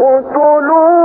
اقتلوه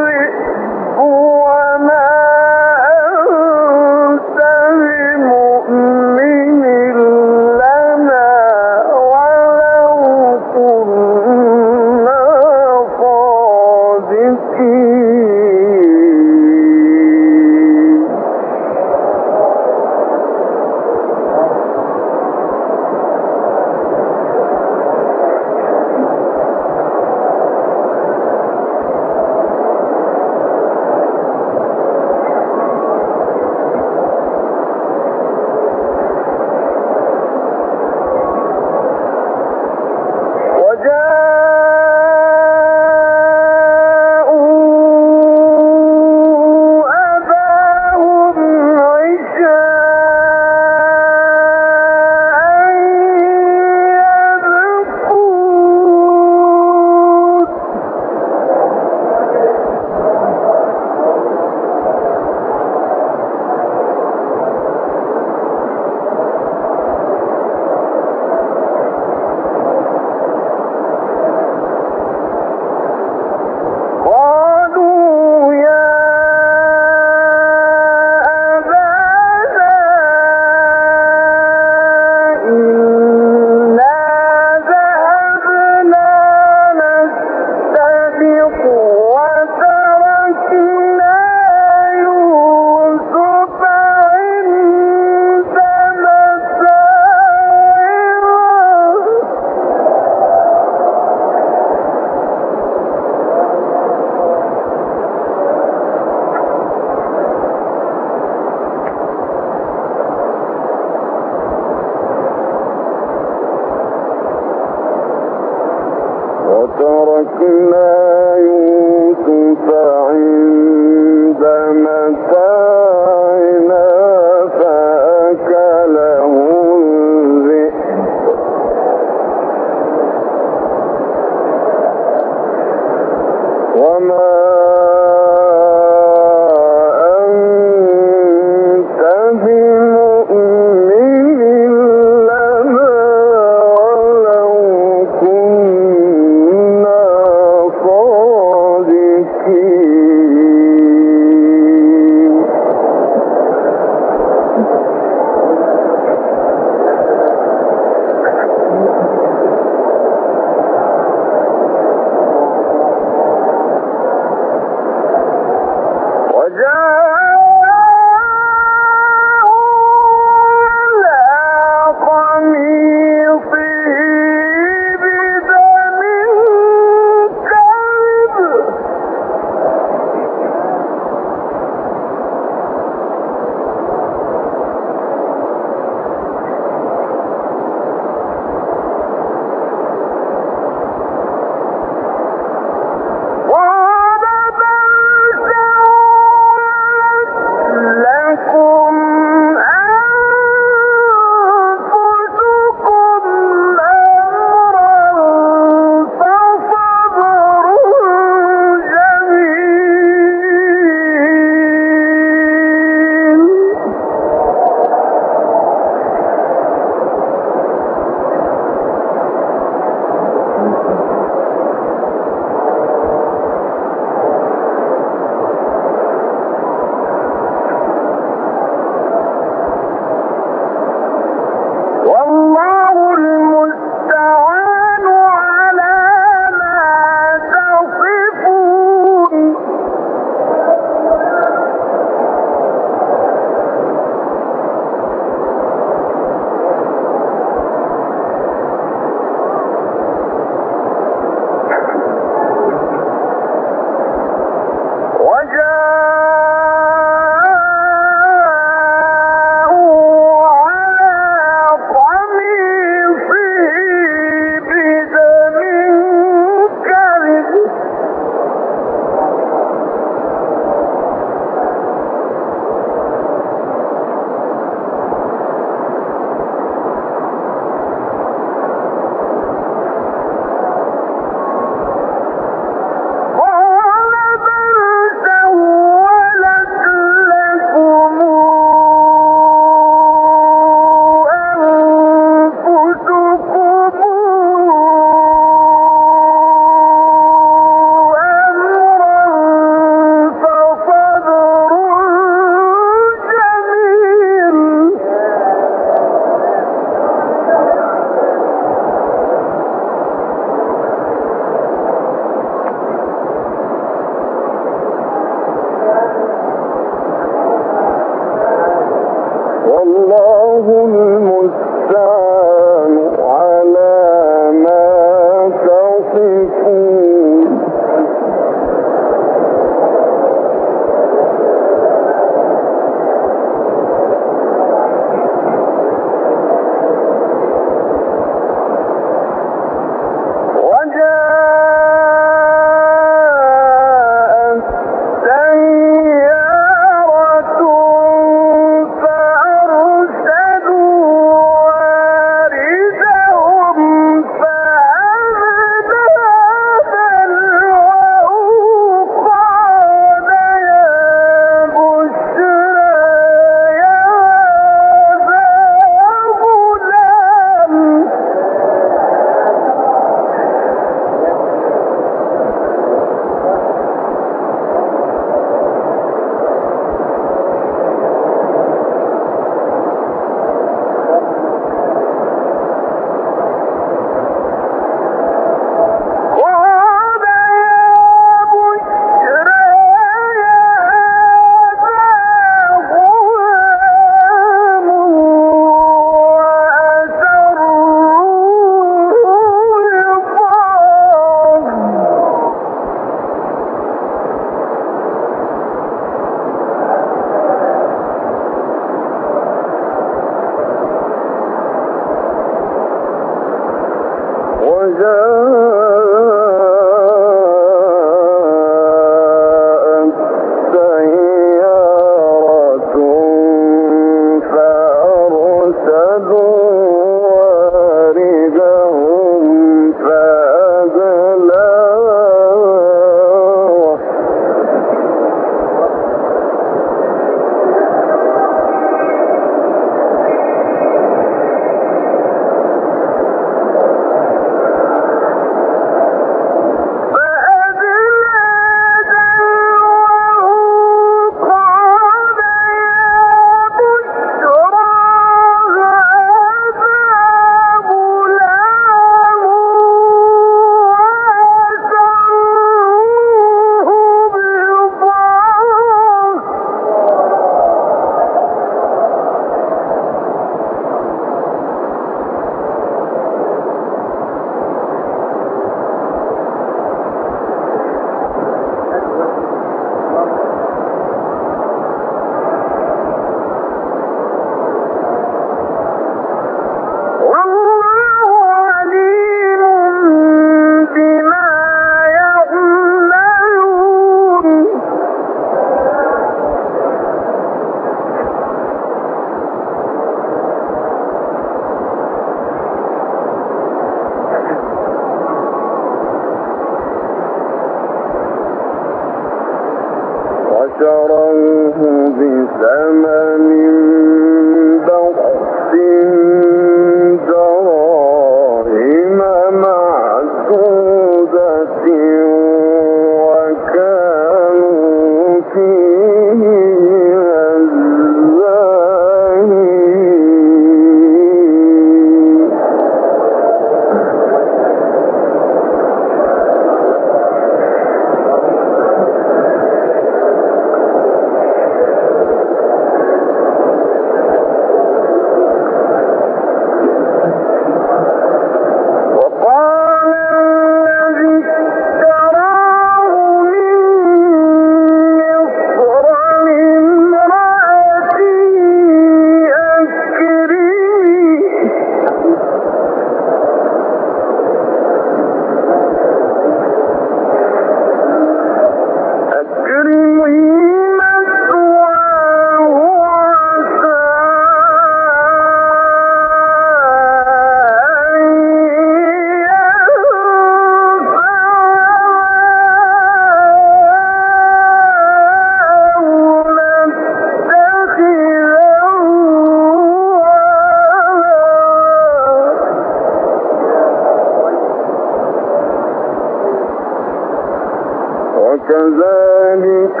وكذلك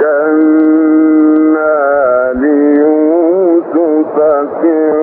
مكنا ليوسف في